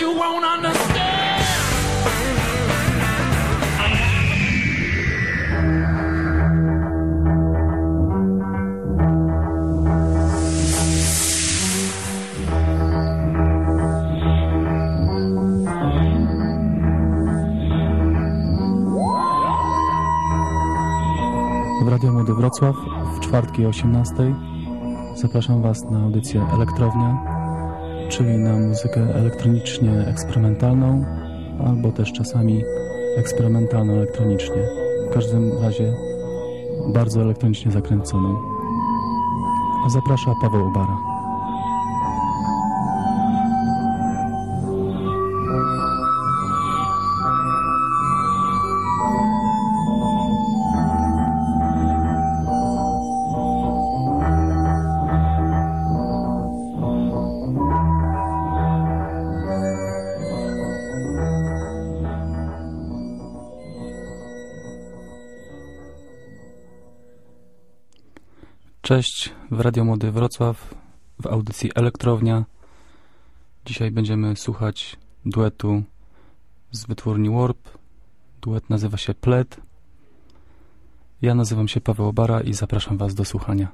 you won't understand. W Radio Młody Wrocław w czwartki o 18 zapraszam Was na audycję Elektrownia, czyli na muzykę elektronicznie eksperymentalną albo też czasami eksperymentalną elektronicznie. W każdym razie bardzo elektronicznie zakręconą. Zaprasza Paweł Ubara. Cześć, w Radio Młody Wrocław, w audycji Elektrownia. Dzisiaj będziemy słuchać duetu z wytwórni Warp. Duet nazywa się Pled. Ja nazywam się Paweł Obara i zapraszam Was do słuchania.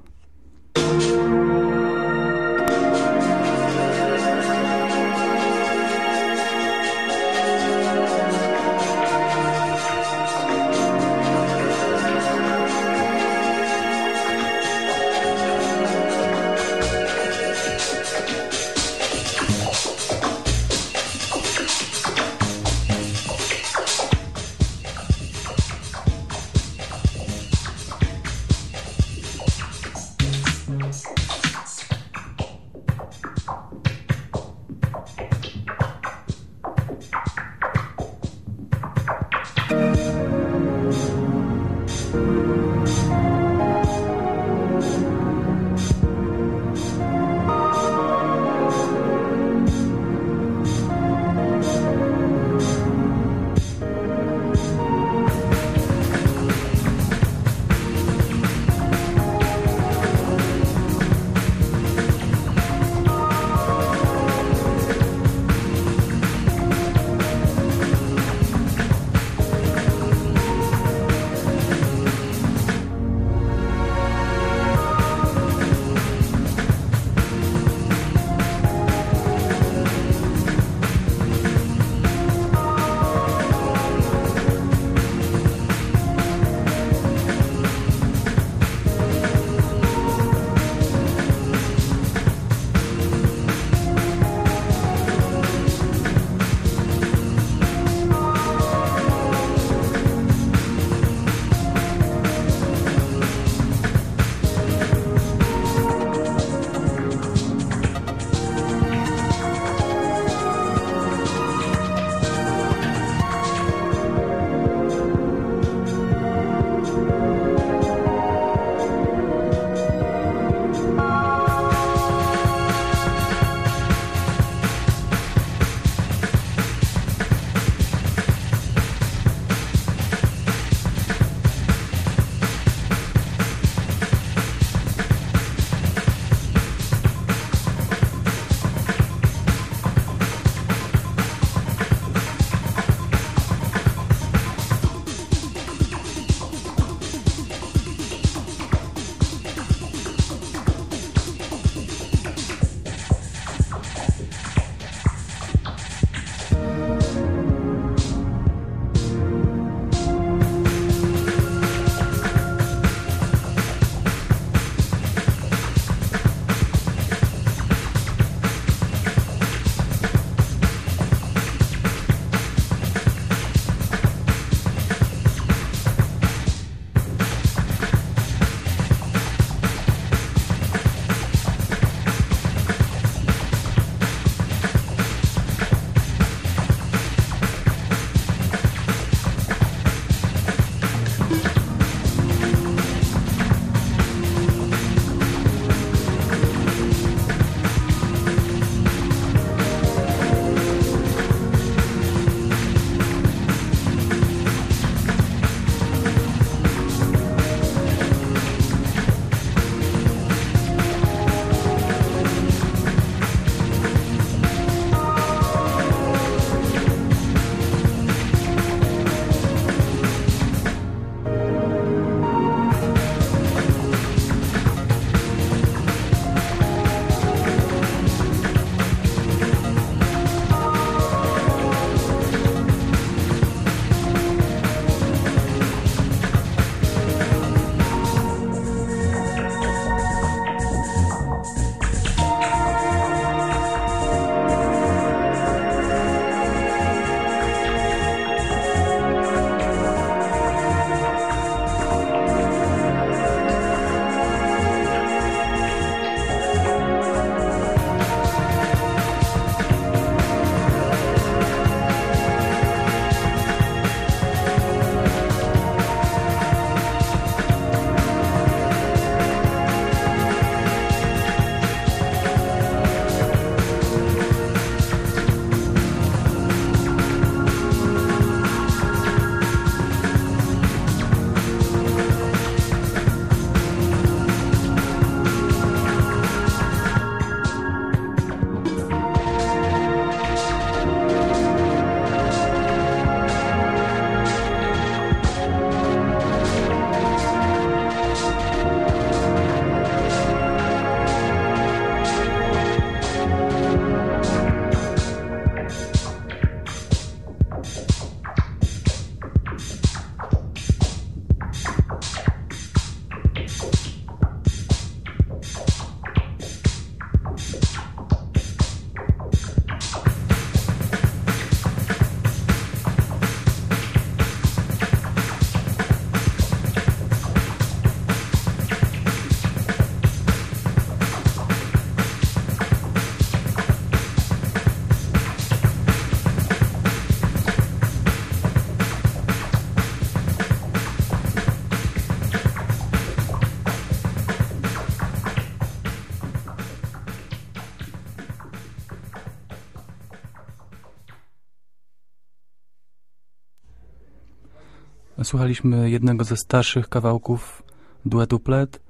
Słuchaliśmy jednego ze starszych kawałków duetu Plet.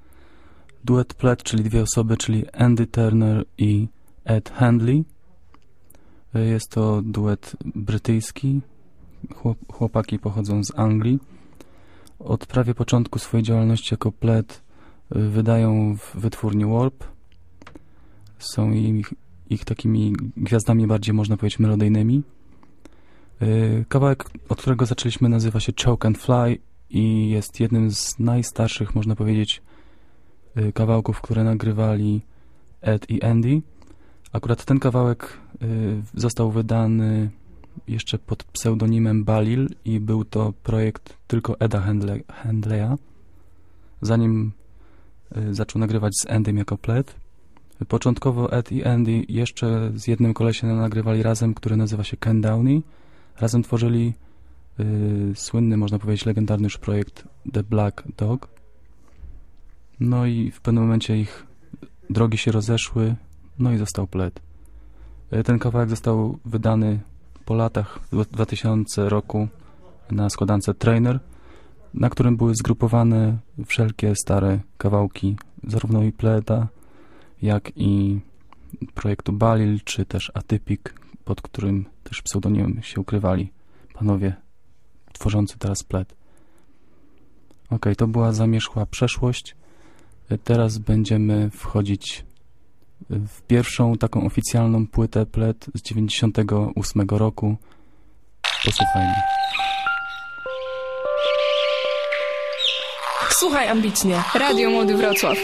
Duet Plet, czyli dwie osoby, czyli Andy Turner i Ed Handley. Jest to duet brytyjski. Chłop- Chłopaki pochodzą z Anglii. Od prawie początku swojej działalności jako Plet y, wydają w wytwórni Warp. Są ich, ich takimi gwiazdami bardziej, można powiedzieć, melodyjnymi. Y, Kawałek, od którego zaczęliśmy, nazywa się Choke and Fly i jest jednym z najstarszych, można powiedzieć, y, kawałków, które nagrywali Ed i Andy. Akurat ten kawałek y, został wydany jeszcze pod pseudonimem Balil i był to projekt tylko Eda Handle Handleya, zanim zaczął nagrywać z Endym jako plet. Początkowo Ed i Andy jeszcze z jednym kolesiem nagrywali razem, który nazywa się Ken Downey. Razem tworzyli y, słynny, można powiedzieć, legendarny już projekt The Black Dog. No i w pewnym momencie ich drogi się rozeszły, no i został plet. Y, Ten kawałek został wydany po latach, w 2000 roku na składance Trainer, na którym były zgrupowane wszelkie stare kawałki, zarówno i Pleda, jak i projektu Balil, czy też Atypic, pod którym też pseudonimem się ukrywali panowie tworzący teraz Pled. Ok, to była zamierzchła przeszłość. Teraz będziemy wchodzić w pierwszą taką oficjalną płytę Pled z 98 roku. Posłuchajmy. Słuchaj ambicznie. Radio Młody Wrocław.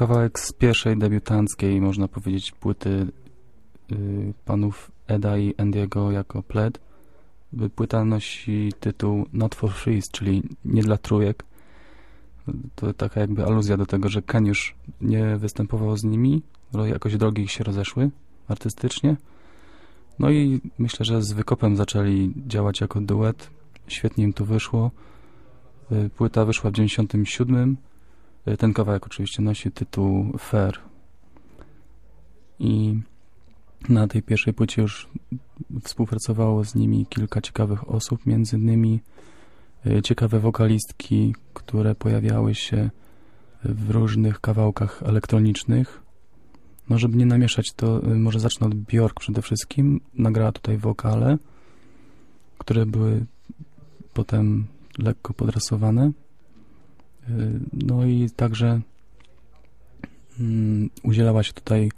Kawałek z pierwszej debiutanckiej, można powiedzieć, płyty y, panów Eda i Andiego jako Pled. Płyta nosi tytuł Not for Freeze, czyli nie dla trójek. To taka jakby aluzja do tego, że Ken już nie występował z nimi, jakoś drogi ich się rozeszły artystycznie. No i myślę, że z Wykopem zaczęli działać jako duet. Świetnie im to wyszło. Y, Płyta wyszła w 97. Y, Ten kawałek oczywiście nosi tytuł Fair. I na tej pierwszej płycie już współpracowało z nimi kilka ciekawych osób, między innymi y, ciekawe wokalistki, które pojawiały się w różnych kawałkach elektronicznych. No, żeby nie namieszać, to y, może zacznę od Bjork przede wszystkim. Nagrała tutaj wokale, które były potem lekko podrasowane. Y, No i także mm, udzielała się tutaj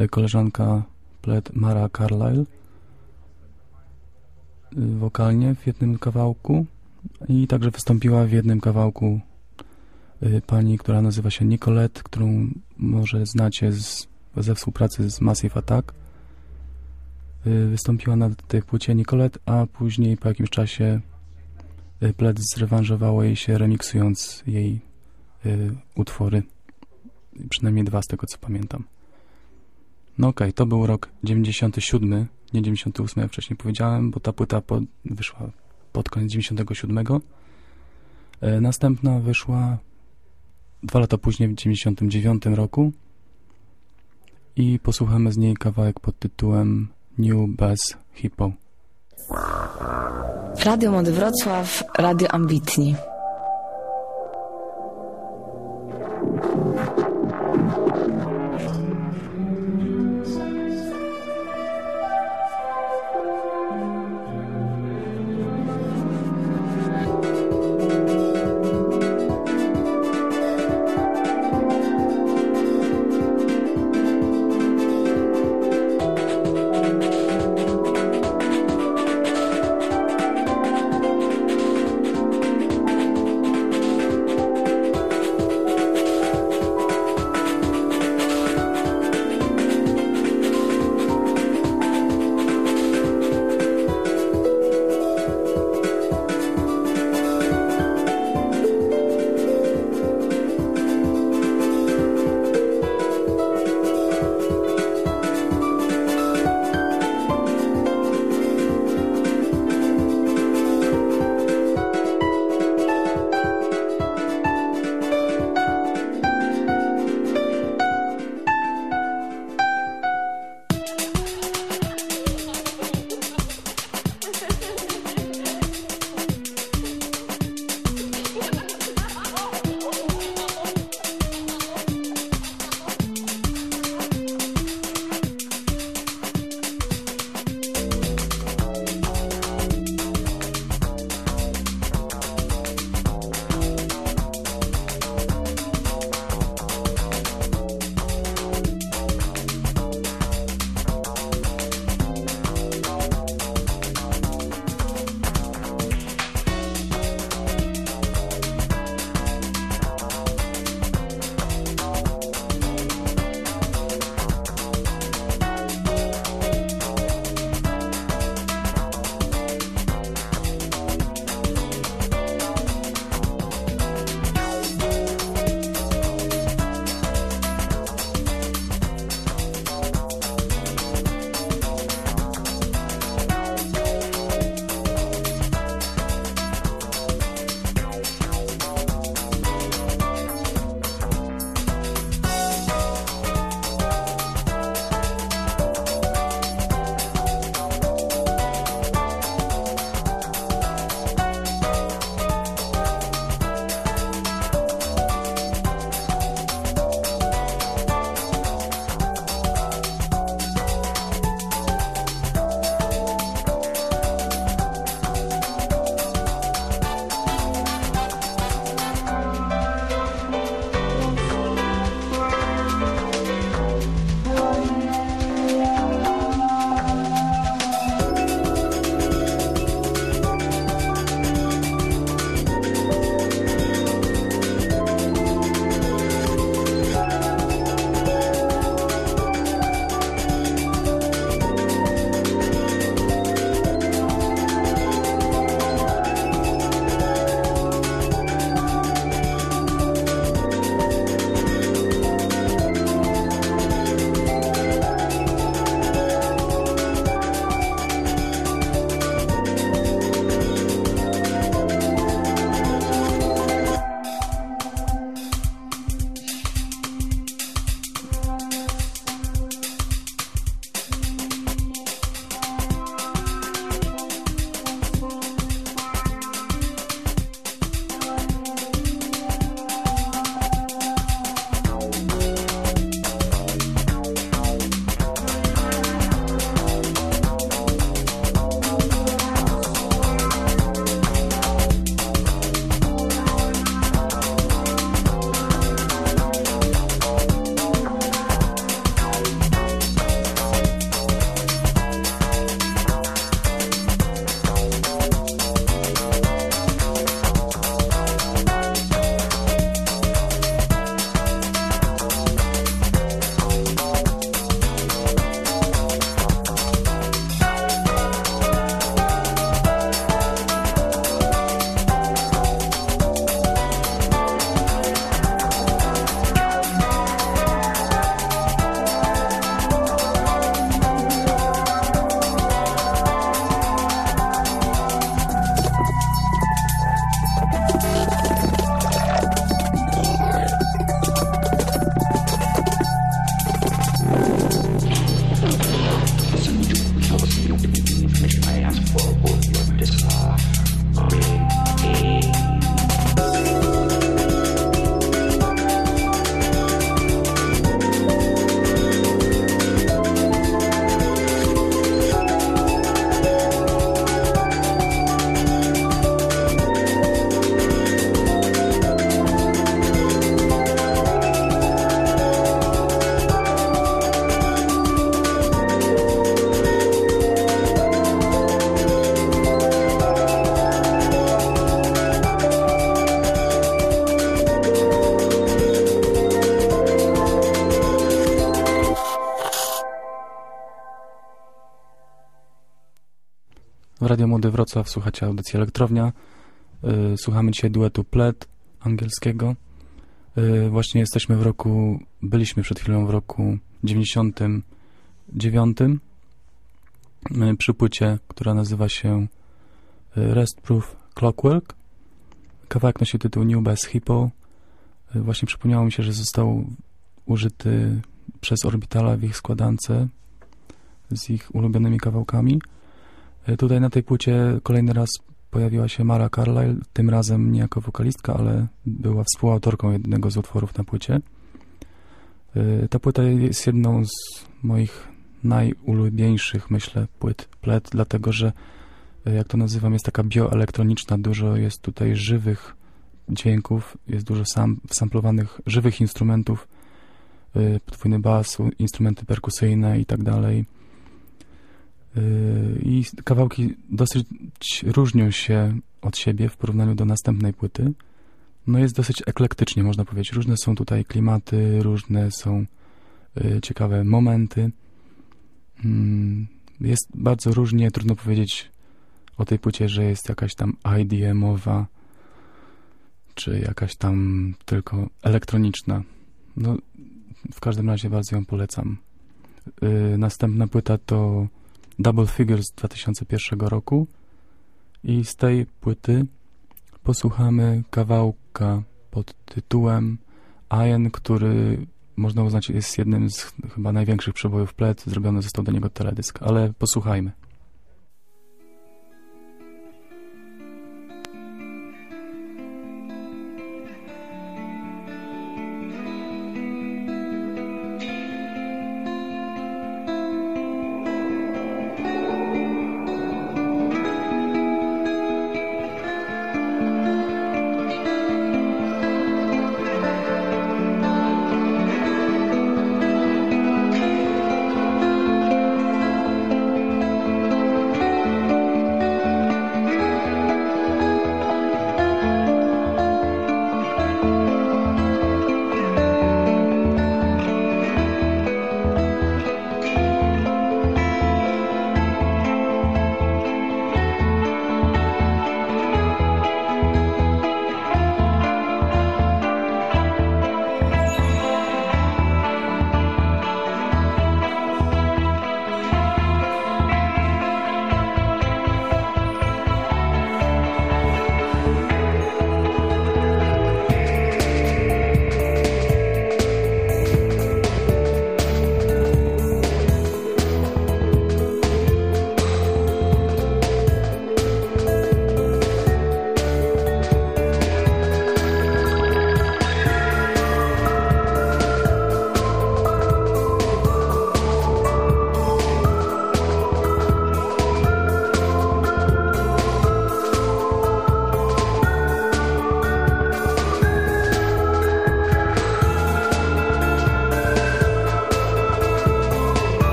y, koleżanka Pled Mara Carlyle y, wokalnie w jednym kawałku i także wystąpiła w jednym kawałku pani, która nazywa się Nicolette, którą może znacie z, ze współpracy z Massive Attack. Wystąpiła na tej płycie Nicolette, a później po jakimś czasie Pled zrewanżowało jej się remiksując jej y, utwory. Przynajmniej dwa z tego co pamiętam. No okej, to był rok 97, nie 98 jak wcześniej powiedziałem, bo ta płyta po, wyszła pod koniec 97. E, następna wyszła dwa lata później, w 99 roku i posłuchamy z niej kawałek pod tytułem New Bass Hippo. Radio Młody Wrocław, Radio Ambitni. Radio Młody Wrocław słuchacie audycji Elektrownia. Y, Słuchamy dzisiaj duetu Pled angielskiego. Y, Właśnie jesteśmy w roku, byliśmy przed chwilą w roku 99 y, przy płycie, która nazywa się y, Rest Proof Clockwork. Kawałek nosi tytuł New Bass Hippo. Y, Właśnie przypomniało mi się, że został użyty przez Orbitala w ich składance z ich ulubionymi kawałkami. Y, Tutaj na tej płycie kolejny raz pojawiła się Mara Carlyle, tym razem nie jako wokalistka, ale była współautorką jednego z utworów na płycie. Y, Ta płyta jest jedną z moich najulubieńszych, myślę, płyt plet, dlatego że, y, jak to nazywam, jest taka bioelektroniczna, dużo jest tutaj żywych dźwięków, jest dużo sam, samplowanych żywych instrumentów, podwójny bas, instrumenty perkusyjne i tak dalej. Y, I kawałki dosyć różnią się od siebie w porównaniu do następnej płyty. No jest dosyć eklektycznie, można powiedzieć. Różne są tutaj klimaty, różne są y, ciekawe momenty. Mm, Jest bardzo różnie, trudno powiedzieć o tej płycie, że jest jakaś tam IDM-owa, czy jakaś tam tylko elektroniczna. No, w każdym razie bardzo ją polecam. Y, Następna płyta to Double Figures z 2001 roku i z tej płyty posłuchamy kawałka pod tytułem Iron, który można uznać jest jednym z ch- chyba największych przebojów plet. Zrobiony został do niego teledysk, ale posłuchajmy.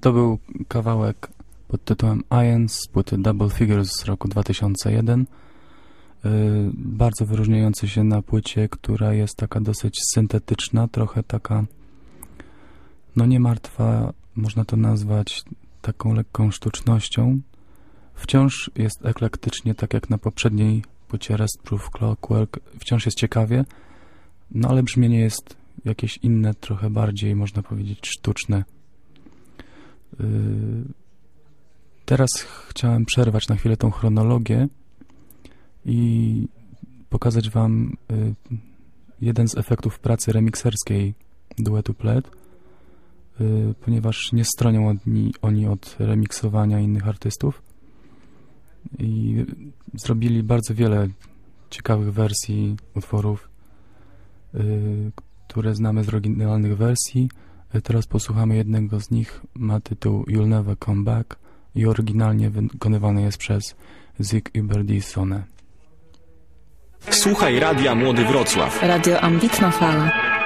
To był kawałek pod tytułem Ions z płyty Double Figures z roku 2001. Yy, bardzo wyróżniający się na płycie, która jest taka dosyć syntetyczna, trochę taka no nie martwa, można to nazwać taką lekką sztucznością. Wciąż jest eklektycznie, tak jak na poprzedniej płycie Rest Proof Clockwork. Wciąż jest ciekawie, no ale brzmienie jest jakieś inne, trochę bardziej, można powiedzieć, sztuczne. Yy, teraz chciałem przerwać na chwilę tą chronologię i pokazać Wam yy, jeden z efektów pracy remikserskiej duetu Pled, yy, ponieważ nie stronią oni, oni od remiksowania innych artystów i zrobili bardzo wiele ciekawych wersji utworów, które znamy z oryginalnych wersji. Teraz posłuchamy jednego z nich. Ma tytuł You'll Never Come Back i oryginalnie wykonywany jest przez Zig Iberdisone. Słuchaj Radia Młody Wrocław. Radio Ambitna Fala.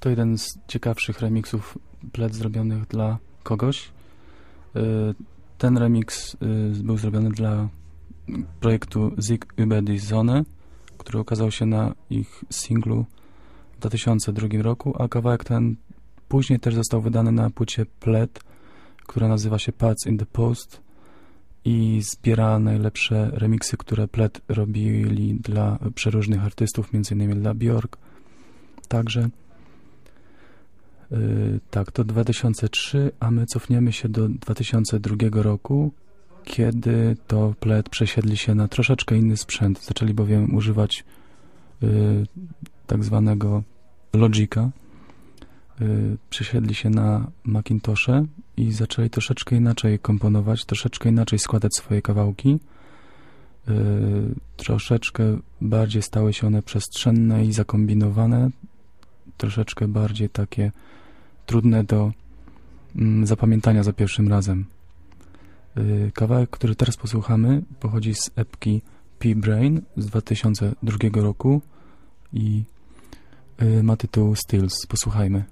To jeden z ciekawszych remixów pled zrobionych dla kogoś. Y, Ten remix y, był zrobiony dla projektu Zig über die Sonne, który ukazał się na ich singlu w 2002 roku, a kawałek ten później też został wydany na płycie Pled, która nazywa się Pads in the Post i zbiera najlepsze remiksy, które Pled robili dla przeróżnych artystów, m.in. dla Björk. Także tak, to 2003, a my cofniemy się do 2002 roku, kiedy to Pled przesiedli się na troszeczkę inny sprzęt. Zaczęli bowiem używać yy, tak zwanego Logica. Yy, przesiedli się na Macintoshe i zaczęli troszeczkę inaczej komponować, troszeczkę inaczej składać swoje kawałki. Yy, troszeczkę bardziej stały się one przestrzenne i zakombinowane, troszeczkę bardziej takie trudne do mm, zapamiętania za pierwszym razem. Yy, Kawałek, który teraz posłuchamy, pochodzi z epki P-Brain z 2002 roku i yy, ma tytuł Stills. Posłuchajmy.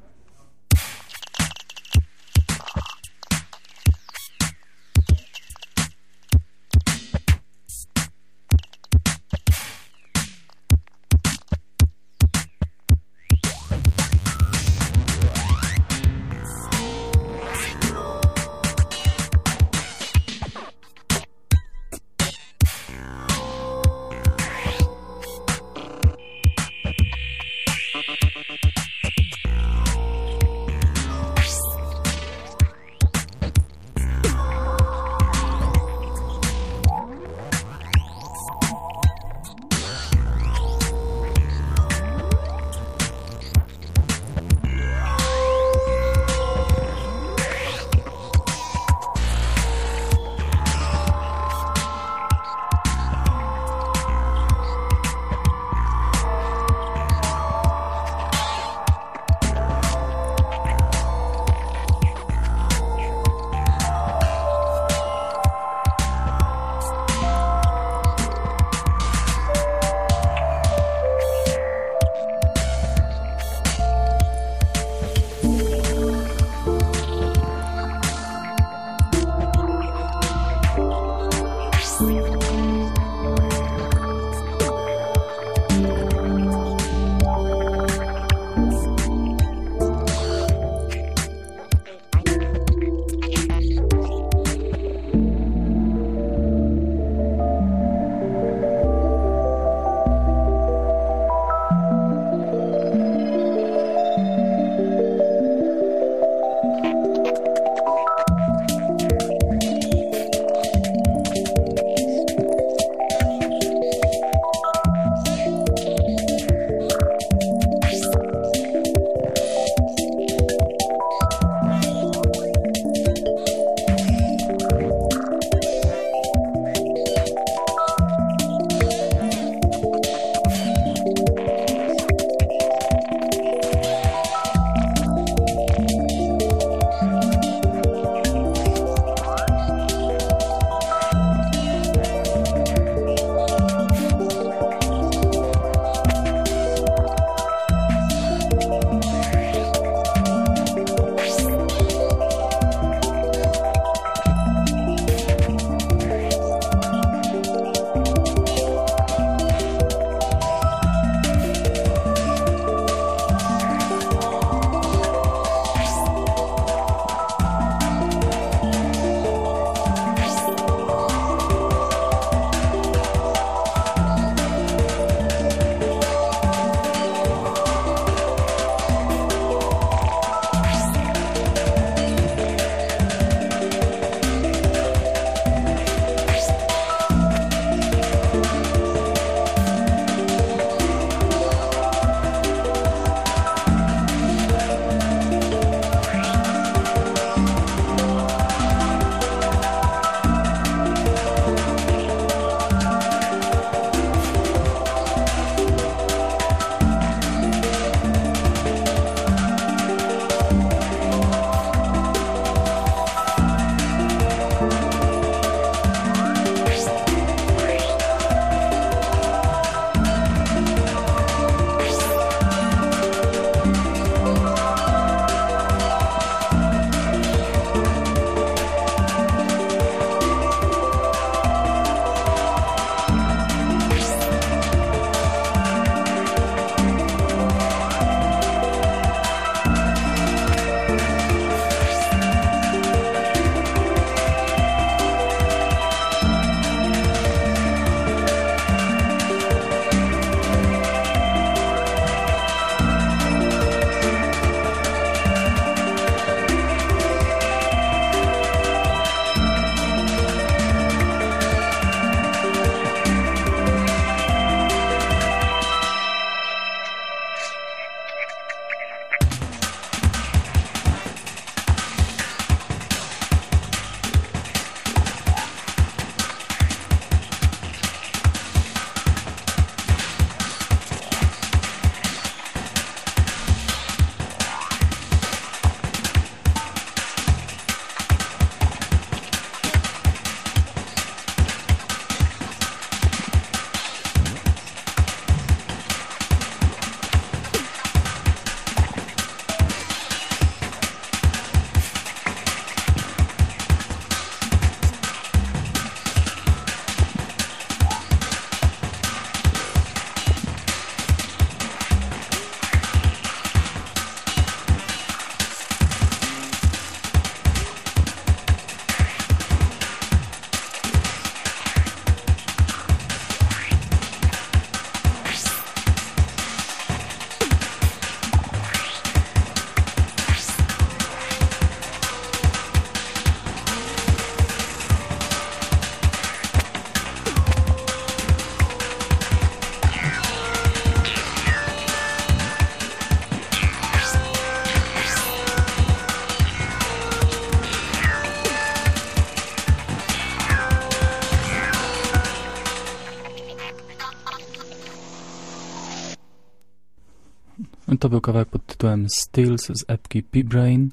To był kawałek pod tytułem Stills z epki P-Brain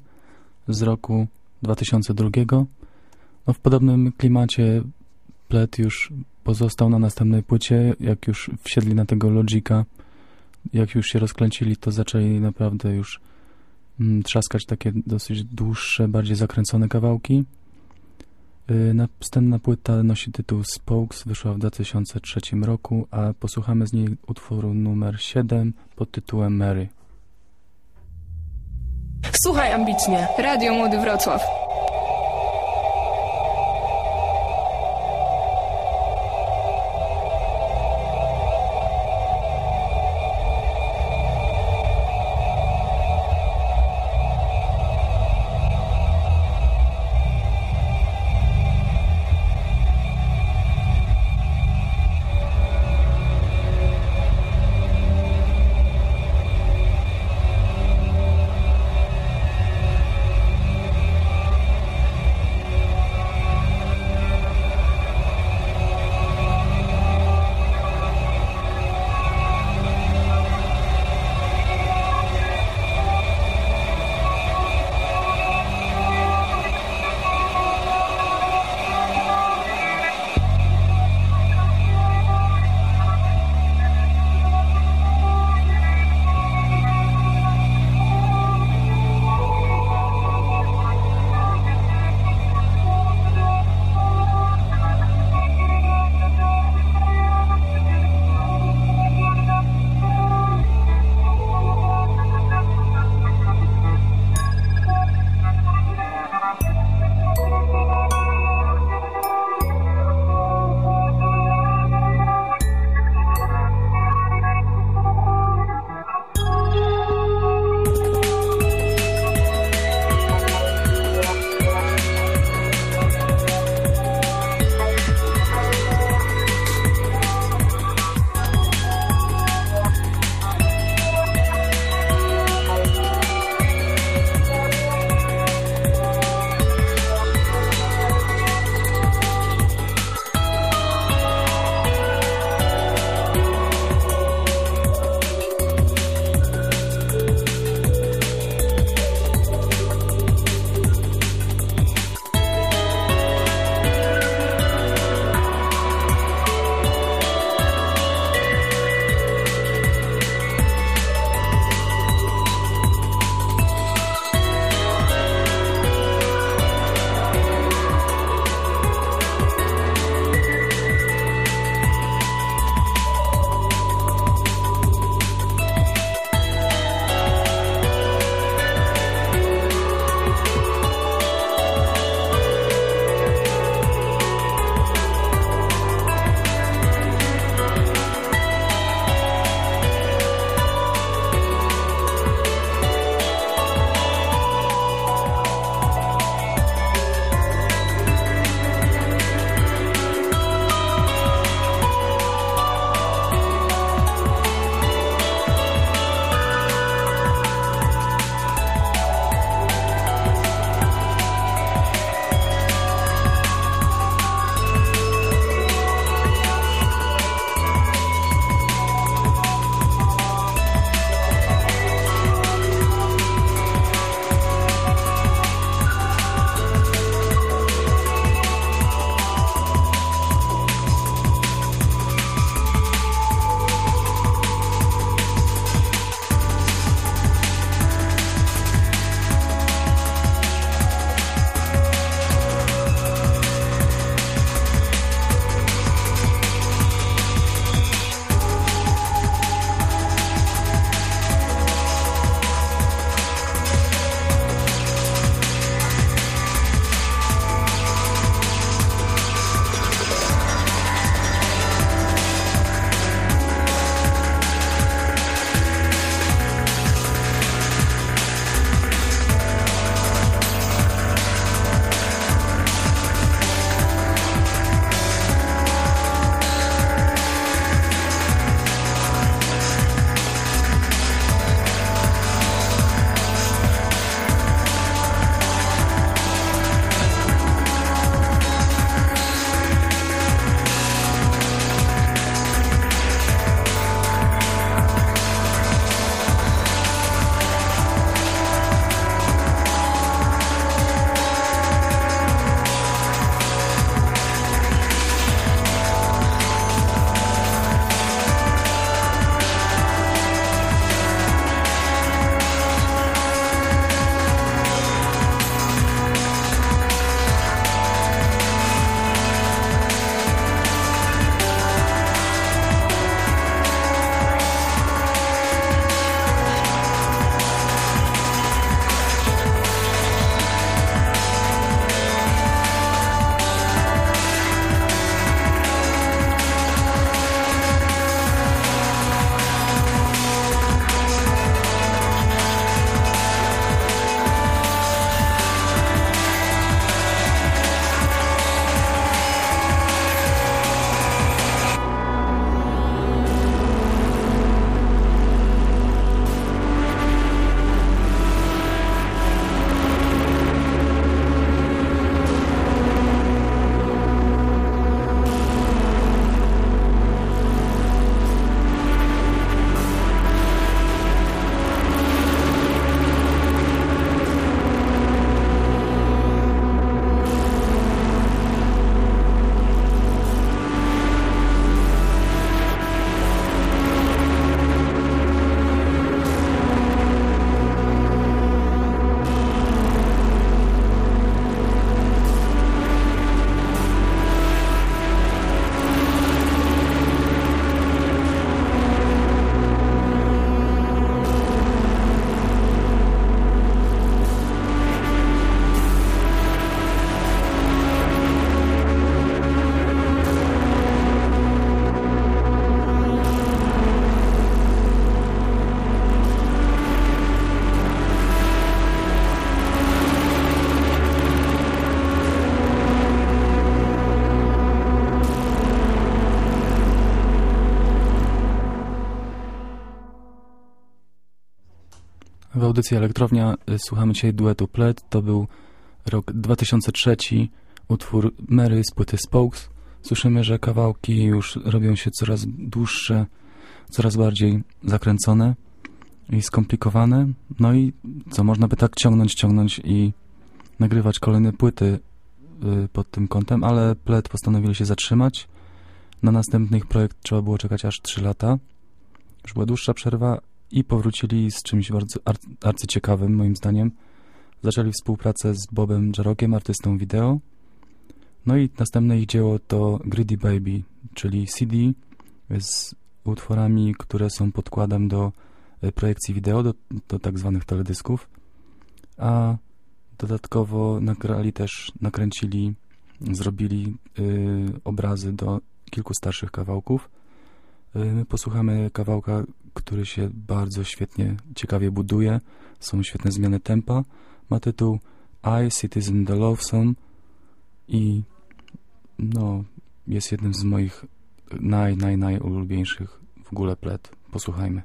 z roku 2002. No, w podobnym klimacie Plet już pozostał na następnej płycie, jak już wsiedli na tego Logika, jak już się rozklęcili, to zaczęli naprawdę już mm, trzaskać takie dosyć dłuższe, bardziej zakręcone kawałki. Yy, Następna płyta nosi tytuł Spokes, wyszła w 2003 roku, a posłuchamy z niej utworu numer 7 pod tytułem Mary. Słuchaj ambitnie. Radio Młody Wrocław. Audycji Elektrownia y, słuchamy dzisiaj duetu Pled. To był rok 2003, utwór Mary z płyty Spokes. Słyszymy, że kawałki już robią się coraz dłuższe, coraz bardziej zakręcone i skomplikowane. No i co, można by tak ciągnąć, ciągnąć i nagrywać kolejne płyty y, pod tym kątem, ale Pled postanowili się zatrzymać. Na następny ich projekt trzeba było czekać aż 3 lata. Już była dłuższa przerwa i powrócili z czymś bardzo ar arcyciekawym, moim zdaniem. Zaczęli współpracę z Bobem Jarokiem, artystą wideo. No i następne ich dzieło to Greedy Baby, czyli CD z utworami, które są podkładem do y, projekcji wideo, do, do tak zwanych teledysków. A dodatkowo nagrali też, nakręcili, zrobili y, obrazy do kilku starszych kawałków. Y, My posłuchamy kawałka, który się bardzo świetnie, ciekawie buduje. Są świetne zmiany tempa. Ma tytuł I, Citizen the Loathsome i no, jest jednym z moich naj, naj, w ogóle plet. Posłuchajmy.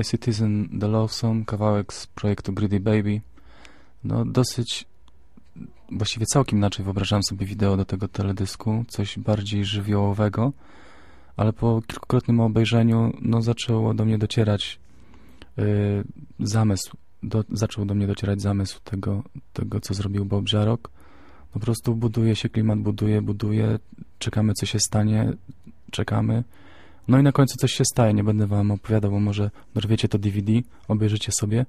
I Citizen The Love Song, kawałek z projektu Greedy Baby. No dosyć, właściwie całkiem inaczej wyobrażałem sobie wideo do tego teledysku, coś bardziej żywiołowego, ale po kilkukrotnym obejrzeniu no zaczęło do mnie docierać y, zamysł, do, zaczął do mnie docierać zamysł tego, tego co zrobił Bob Jarok. Po prostu buduje się klimat, buduje, buduje, czekamy co się stanie, czekamy. No i na końcu coś się staje, nie będę wam opowiadał, bo może dorwiecie to DVD, obejrzycie sobie.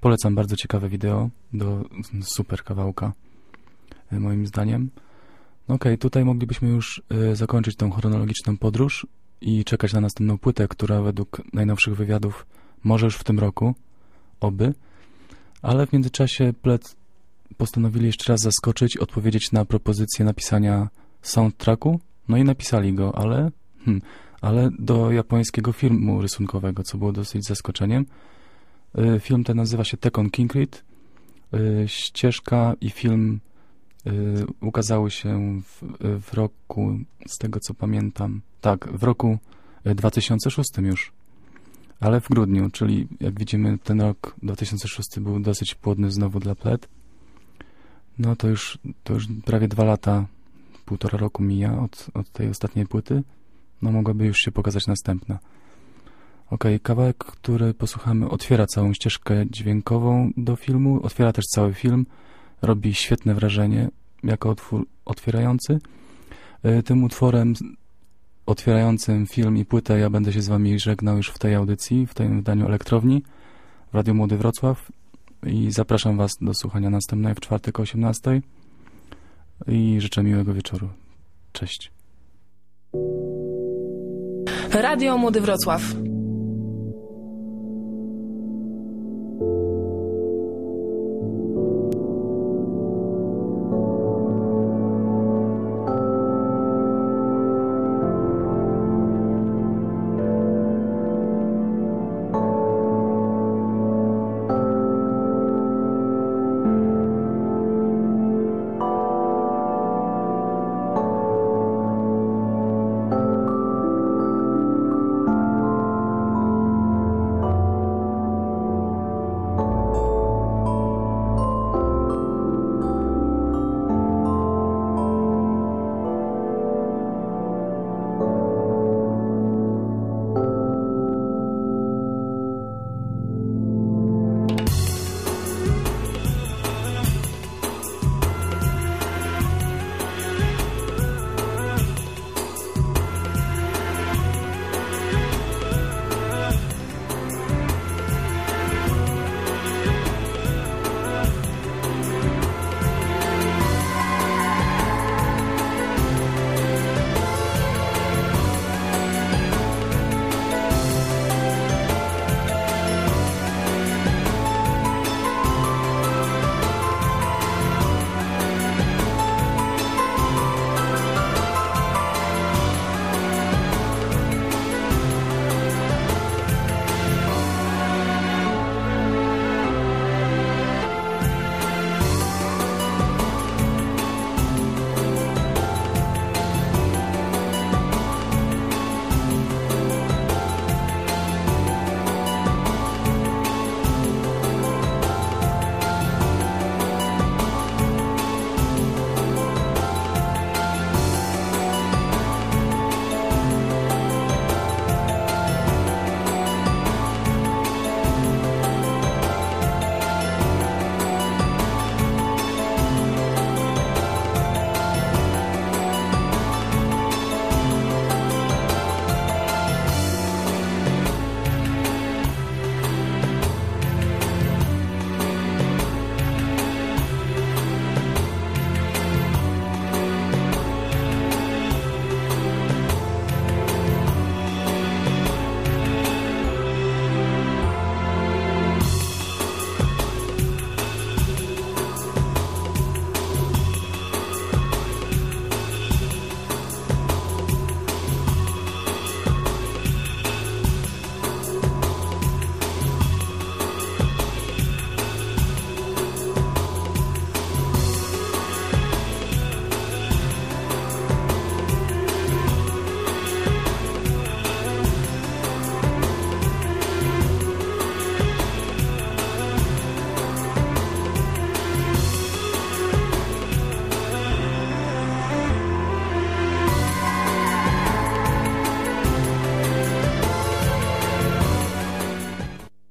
Polecam bardzo ciekawe wideo do super kawałka, y, moim zdaniem. No okej, tutaj moglibyśmy już y, zakończyć tą chronologiczną podróż i czekać na następną płytę, która według najnowszych wywiadów może już w tym roku, oby. Ale w międzyczasie Pled postanowili jeszcze raz zaskoczyć, odpowiedzieć na propozycję napisania soundtracku, no i napisali go, ale, hmm, ale do japońskiego filmu rysunkowego, co było dosyć zaskoczeniem. Y, Film ten nazywa się Tekon Kinkrit. Y, Ścieżka i film y, ukazały się w, w roku, z tego co pamiętam, tak, w roku y, 2006 już, ale w grudniu, czyli jak widzimy ten rok 2006 był dosyć płodny znowu dla Pled. No to już, to już prawie dwa lata, półtora roku mija od, od tej ostatniej płyty. No mogłaby już się pokazać następna. Okej, kawałek, który posłuchamy, otwiera całą ścieżkę dźwiękową do filmu, otwiera też cały film, robi świetne wrażenie jako utwór otwierający. Y, Tym utworem otwierającym film i płytę ja będę się z wami żegnał już w tej audycji, w tym wydaniu Elektrowni w Radiu Młody Wrocław i zapraszam was do słuchania następnej w czwartek o 18 i życzę miłego wieczoru. Cześć. Radio Młody Wrocław.